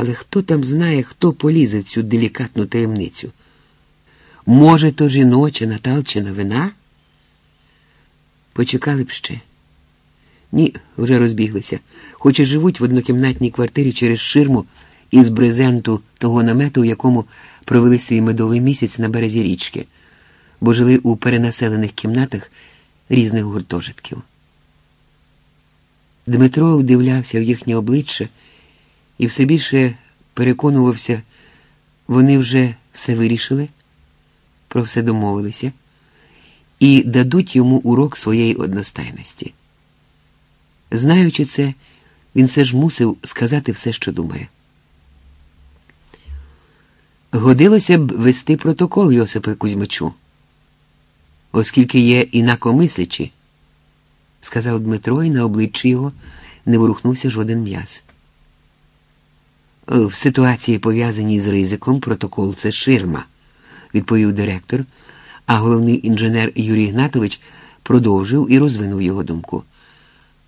Але хто там знає, хто полізе в цю делікатну таємницю? Може, то жіноча Наталчина вина? Почекали б ще. Ні, вже розбіглися. Хоч і живуть в однокімнатній квартирі через ширму із брезенту того намету, в якому провели свій медовий місяць на березі річки, бо жили у перенаселених кімнатах різних гуртожитків. Дмитро вдивлявся в їхнє обличчя і все більше переконувався, вони вже все вирішили, про все домовилися і дадуть йому урок своєї одностайності. Знаючи це, він все ж мусив сказати все, що думає. Годилося б вести протокол Йосипе Кузьмичу, оскільки є інакомислячі, сказав Дмитро, і на обличчі його не ворухнувся жоден м'яз. В ситуації, пов'язаній з ризиком, протокол це ширма, відповів директор, а головний інженер Юрій Гнатович продовжив і розвинув його думку.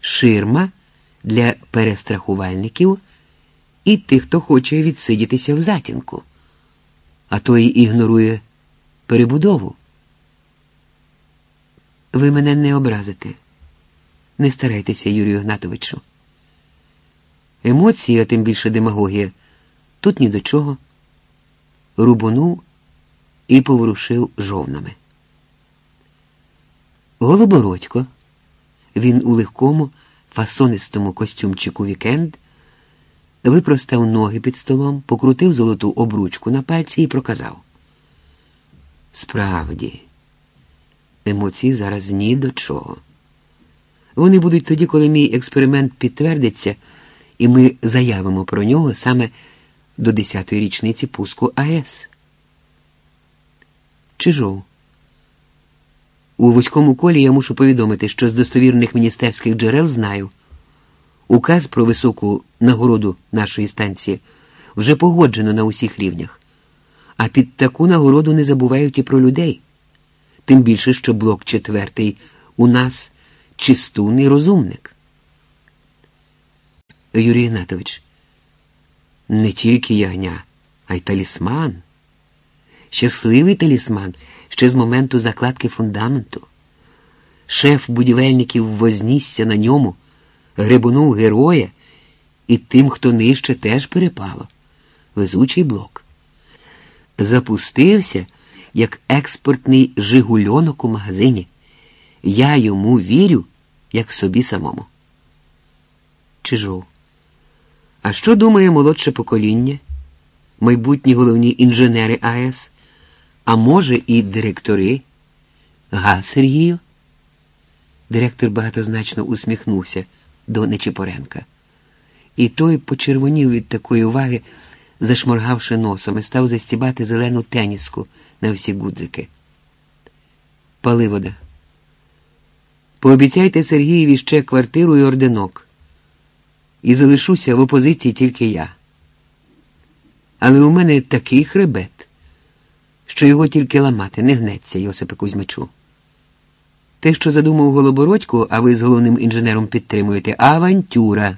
Ширма для перестрахувальників і тих, хто хоче відсидітися в затінку, а той ігнорує перебудову. Ви мене не образите. Не старайтеся, Юрію Гнатовичу. Емоції, а тим більше демагогія, тут ні до чого. Рубонув і поворушив жовнами. Голобородько, він у легкому, фасонистому костюмчику вікенд, випростав ноги під столом, покрутив золоту обручку на пальці і проказав. Справді, емоції зараз ні до чого. Вони будуть тоді, коли мій експеримент підтвердиться, і ми заявимо про нього саме до 10-ї річниці пуску АЕС. Чижов. У вузькому колі я мушу повідомити, що з достовірних міністерських джерел знаю. Указ про високу нагороду нашої станції вже погоджено на усіх рівнях. А під таку нагороду не забувають і про людей. Тим більше, що блок четвертий у нас чистун і розумник. Юрій Гнатович, не тільки ягня, а й талісман. Щасливий талісман ще з моменту закладки фундаменту. Шеф будівельників вознісся на ньому, гребунув героя, і тим, хто нижче, теж перепало. Везучий блок. Запустився, як експортний жигульонок у магазині. Я йому вірю, як собі самому. Чижов. А що думає молодше покоління, майбутні головні інженери АЕС, а може, і директори? Га, Сергію? Директор багатозначно усміхнувся до Нечипоренка. І той почервонів від такої уваги, зашморгавши носом, і став застібати зелену теніску на всі гудзики. Паливода. Пообіцяйте Сергієві ще квартиру і орденок. І залишуся в опозиції тільки я. Але у мене такий хребет, що його тільки ламати не гнеться, Йосипе Кузьмичу. Те, що задумав Голобородько, а ви з головним інженером підтримуєте, авантюра.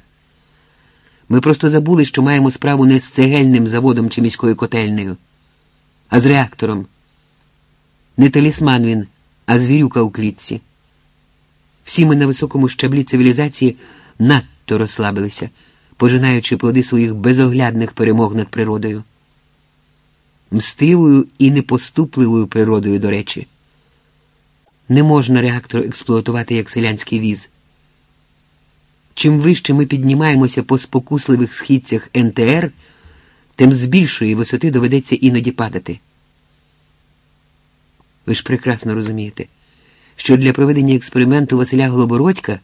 Ми просто забули, що маємо справу не з цегельним заводом чи міською котельнею, а з реактором. Не талісман він, а звірюка у клітці. Всі ми на високому щаблі цивілізації надто розслабилися, пожинаючи плоди своїх безоглядних перемог над природою. Мстивою і непоступливою природою, до речі. Не можна реактор експлуатувати як селянський віз. Чим вище ми піднімаємося по спокусливих східцях НТР, тим з більшої висоти доведеться іноді падати. Ви ж прекрасно розумієте, що для проведення експерименту Василя Голобородька,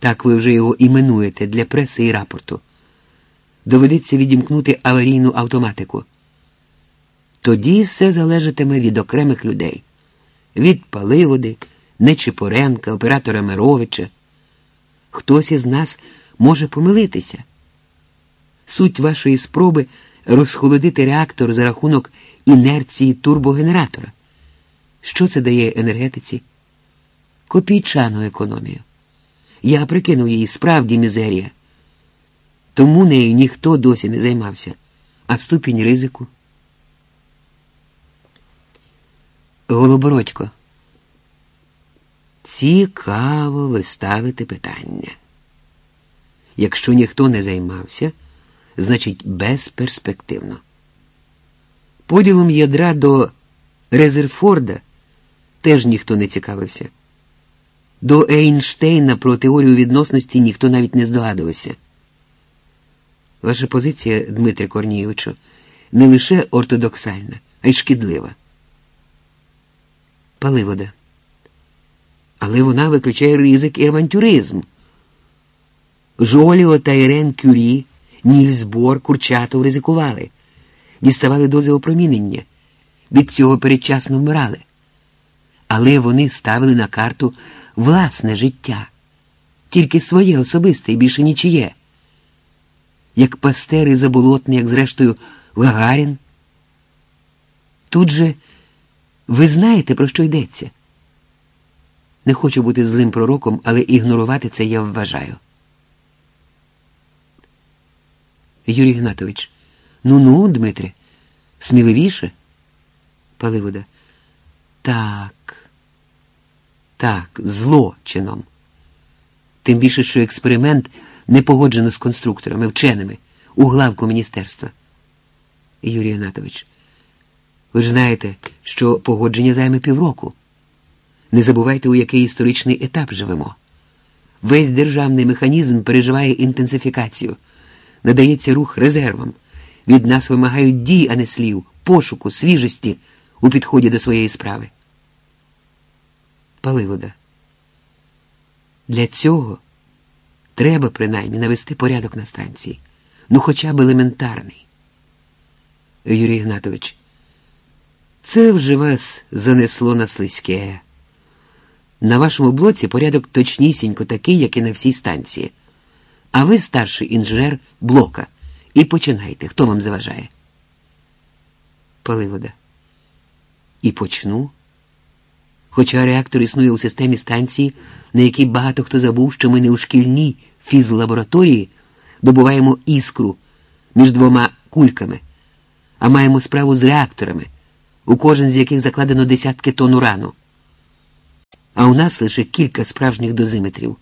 так ви вже його іменуєте для преси і рапорту, доведеться відімкнути аварійну автоматику. Тоді все залежатиме від окремих людей, від Паливоди, Нечипоренка, оператора Мировича. Хтось із нас може помилитися. Суть вашої спроби розхолодити реактор за рахунок інерції турбогенератора. Що це дає енергетиці? Копійчану економію. Я прикинув її справді мізерія. Тому нею ніхто досі не займався, а ступінь ризику. Голобородько. Цікаво ви ставите питання. Якщо ніхто не займався, значить безперспективно. Поділом ядра до Резерфорда теж ніхто не цікавився. До Ейнштейна про теорію відносності ніхто навіть не здогадувався. Ваша позиція, Дмитре Корнієвичу, не лише ортодоксальна, а й шкідлива. Паливода. Але вона виключає ризик і авантюризм. Жоліо та Ірен Кюрі, Нільс Бор, Курчатов ризикували, діставали дози опромінення, від цього передчасно вмирали. Але вони ставили на карту власне життя, тільки своє особисте і більше нічиє. Як пастери заболотні, як зрештою Гагарін. Тут же ви знаєте, про що йдеться. Не хочу бути злим пророком, але ігнорувати це я вважаю. Юрій Гнатович, ну ну, Дмитре, сміливіше? Паливода. Так. Так, злочином. Тим більше, що експеримент не погоджено з конструкторами, вченими у главку міністерства. Юрій Анатович, ви ж знаєте, що погодження займе півроку. Не забувайте, у який історичний етап живемо. Весь державний механізм переживає інтенсифікацію, надається рух резервам. Від нас вимагають дій, а не слів, пошуку, свіжості у підході до своєї справи. Паливода. Для цього треба принаймні навести порядок на станції, ну хоча б елементарний. Юрій Ігнатович, це вже вас занесло на слизьке. На вашому блоці порядок точнісінько такий, як і на всій станції. А ви старший інженер блока. І починайте, хто вам заважає. Паливода. І почну. Хоча реактор існує у системі станції, на якій багато хто забув, що ми не у шкільній фізлабораторії добуваємо іскру між двома кульками, а маємо справу з реакторами, у кожен з яких закладено десятки тонн урану. А у нас лише кілька справжніх дозиметрів.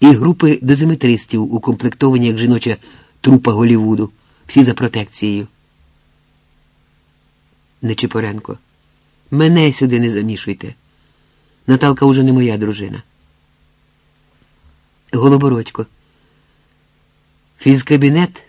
І групи дозиметристів, укомплектовані як жіноча трупа Голівуду, всі за протекцією. Нечипоренко. Мене сюди не замішуйте. Наталка уже не моя дружина. Голобородько. Фізкабінет